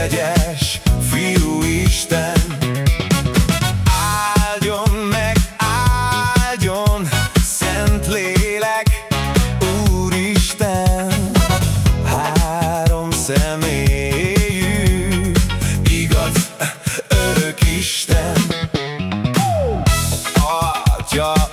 kegyes fiú Isten. Áldjon meg, áldjon Szent Lélek Úristen Három személyű Igaz, örök Isten. Atya,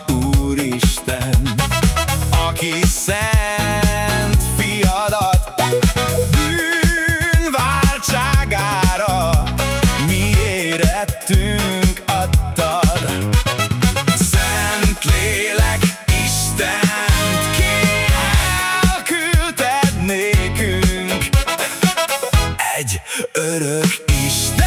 Kérlek Istent elküldted Egy örök Isten.